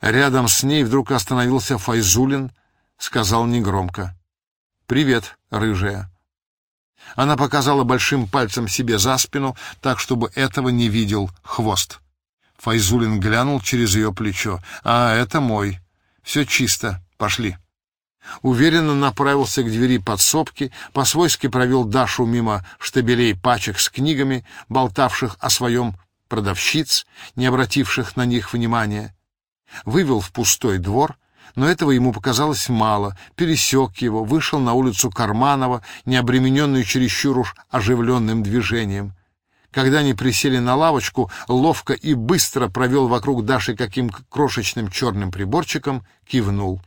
Рядом с ней вдруг остановился Файзулин, сказал негромко. «Привет, рыжая». Она показала большим пальцем себе за спину, так, чтобы этого не видел хвост. Файзулин глянул через ее плечо. «А, это мой. Все чисто. Пошли». Уверенно направился к двери подсобки, по-свойски провел Дашу мимо штабелей пачек с книгами, болтавших о своем продавщиц, не обративших на них внимания. Вывел в пустой двор — но этого ему показалось мало, пересек его, вышел на улицу Карманова, не обремененную чересчур уж оживленным движением. Когда они присели на лавочку, ловко и быстро провел вокруг Даши каким крошечным черным приборчиком, кивнул.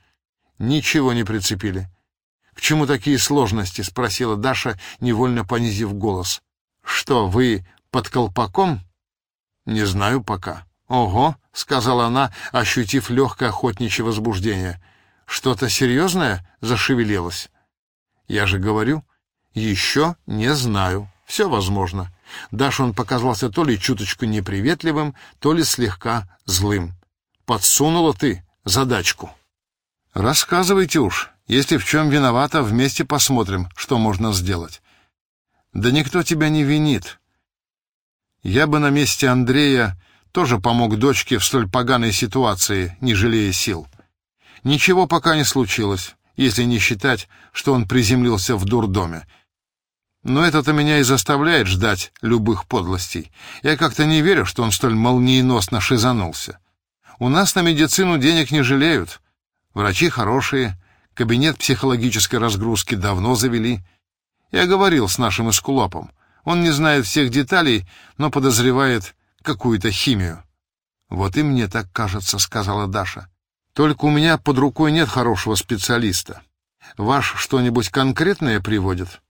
Ничего не прицепили. — К чему такие сложности? — спросила Даша, невольно понизив голос. — Что, вы под колпаком? — Не знаю пока. — Ого! — сказала она, ощутив легкое охотничье возбуждение. «Что-то серьезное зашевелилось?» «Я же говорю, еще не знаю. Все возможно». Даша он показался то ли чуточку неприветливым, то ли слегка злым. «Подсунула ты задачку». «Рассказывайте уж. Если в чем виновата, вместе посмотрим, что можно сделать». «Да никто тебя не винит. Я бы на месте Андрея тоже помог дочке в столь поганой ситуации, не жалея сил. Ничего пока не случилось, если не считать, что он приземлился в дурдоме. Но это-то меня и заставляет ждать любых подлостей. Я как-то не верю, что он столь молниеносно шизанулся. У нас на медицину денег не жалеют. Врачи хорошие, кабинет психологической разгрузки давно завели. Я говорил с нашим эскулопом. Он не знает всех деталей, но подозревает, какую-то химию. Вот и мне так кажется, сказала Даша. Только у меня под рукой нет хорошего специалиста. Ваш что-нибудь конкретное приводит?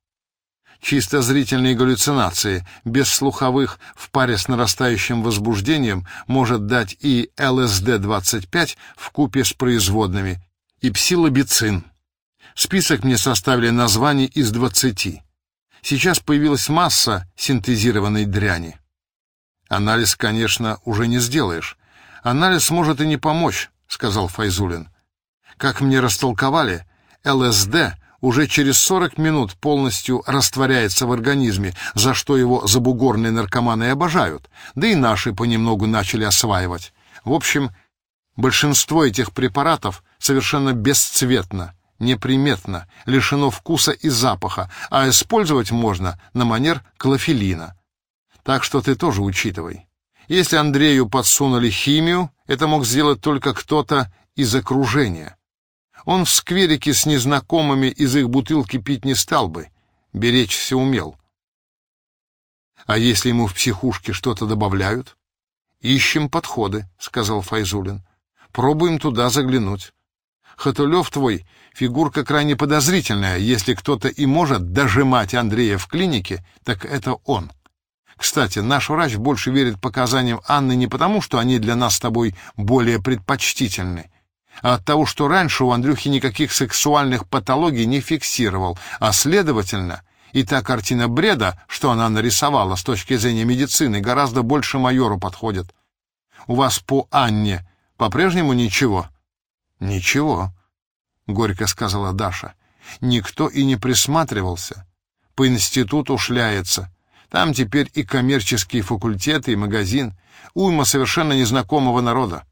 Чисто зрительные галлюцинации, без слуховых, в паре с нарастающим возбуждением может дать и ЛСД-25 в купе с производными, и псилобицин. Список мне составили названий из двадцати. Сейчас появилась масса синтезированной дряни. Анализ, конечно, уже не сделаешь. Анализ может и не помочь, сказал Файзулин. Как мне растолковали, ЛСД уже через 40 минут полностью растворяется в организме, за что его забугорные наркоманы обожают, да и наши понемногу начали осваивать. В общем, большинство этих препаратов совершенно бесцветно, неприметно, лишено вкуса и запаха, а использовать можно на манер клофелина. Так что ты тоже учитывай. Если Андрею подсунули химию, это мог сделать только кто-то из окружения. Он в скверике с незнакомыми из их бутылки пить не стал бы, беречься умел. А если ему в психушке что-то добавляют? Ищем подходы, сказал Файзулин. Пробуем туда заглянуть. Хатулев твой фигурка крайне подозрительная. Если кто-то и может дожимать Андрея в клинике, так это он. Кстати, наш врач больше верит показаниям Анны не потому, что они для нас с тобой более предпочтительны, а от того, что раньше у Андрюхи никаких сексуальных патологий не фиксировал, а, следовательно, и та картина бреда, что она нарисовала с точки зрения медицины, гораздо больше майору подходит. У вас по Анне по-прежнему ничего? Ничего, — горько сказала Даша. Никто и не присматривался. По институту шляется. Там теперь и коммерческие факультеты, и магазин. Уйма совершенно незнакомого народа.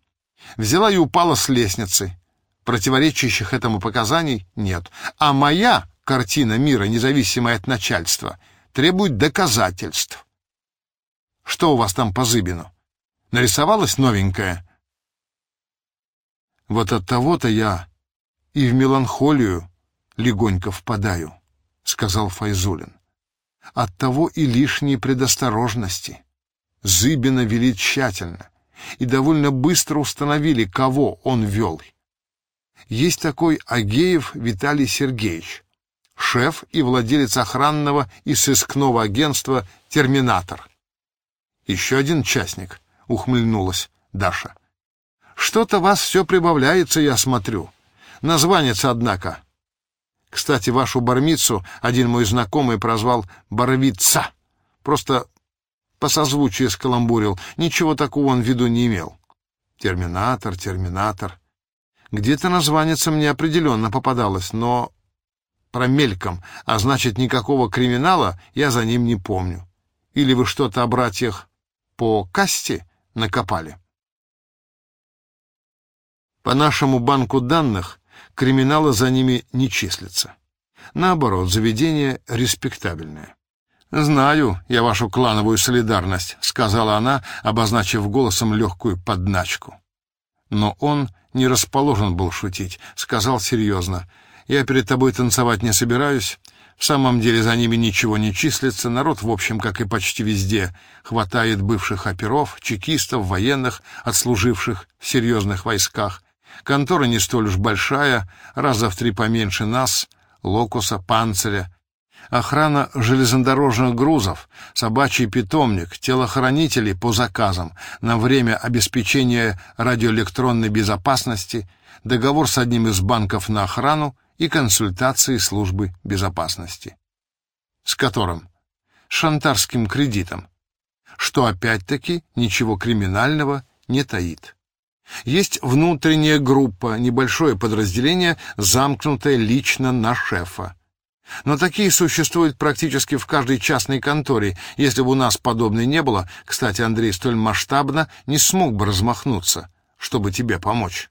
Взяла и упала с лестницы. Противоречащих этому показаний нет. А моя картина мира, независимая от начальства, требует доказательств. Что у вас там по Зыбину? Нарисовалась новенькая? Вот от того-то я и в меланхолию легонько впадаю, сказал Файзулин. Оттого и лишние предосторожности. Зыбина вели тщательно и довольно быстро установили, кого он вел. Есть такой Агеев Виталий Сергеевич, шеф и владелец охранного и сыскного агентства «Терминатор». Еще один частник, ухмыльнулась Даша. Что-то вас все прибавляется, я смотрю. Названец, однако, кстати, вашу бармицу один мой знакомый прозвал «барвица». Просто по созвучию скаламбурил. Ничего такого он в виду не имел. Терминатор, терминатор. Где-то названица мне определенно попадалась, но промельком, а значит, никакого криминала я за ним не помню. Или вы что-то о братьях по касте накопали? По нашему банку данных криминала за ними не числится. Наоборот, заведение респектабельное. «Знаю я вашу клановую солидарность», — сказала она, обозначив голосом легкую подначку. Но он не расположен был шутить, сказал серьезно. «Я перед тобой танцевать не собираюсь. В самом деле за ними ничего не числится. Народ, в общем, как и почти везде, хватает бывших оперов, чекистов, военных, отслуживших в серьезных войсках. Контора не столь уж большая, раза в три поменьше нас, локуса, панциря. Охрана железнодорожных грузов, собачий питомник, телохранители по заказам на время обеспечения радиоэлектронной безопасности, договор с одним из банков на охрану и консультации службы безопасности. С которым? Шантарским кредитом, что опять-таки ничего криминального не таит. Есть внутренняя группа, небольшое подразделение, замкнутое лично на шефа. Но такие существуют практически в каждой частной конторе. Если бы у нас подобной не было, кстати, Андрей столь масштабно не смог бы размахнуться, чтобы тебе помочь.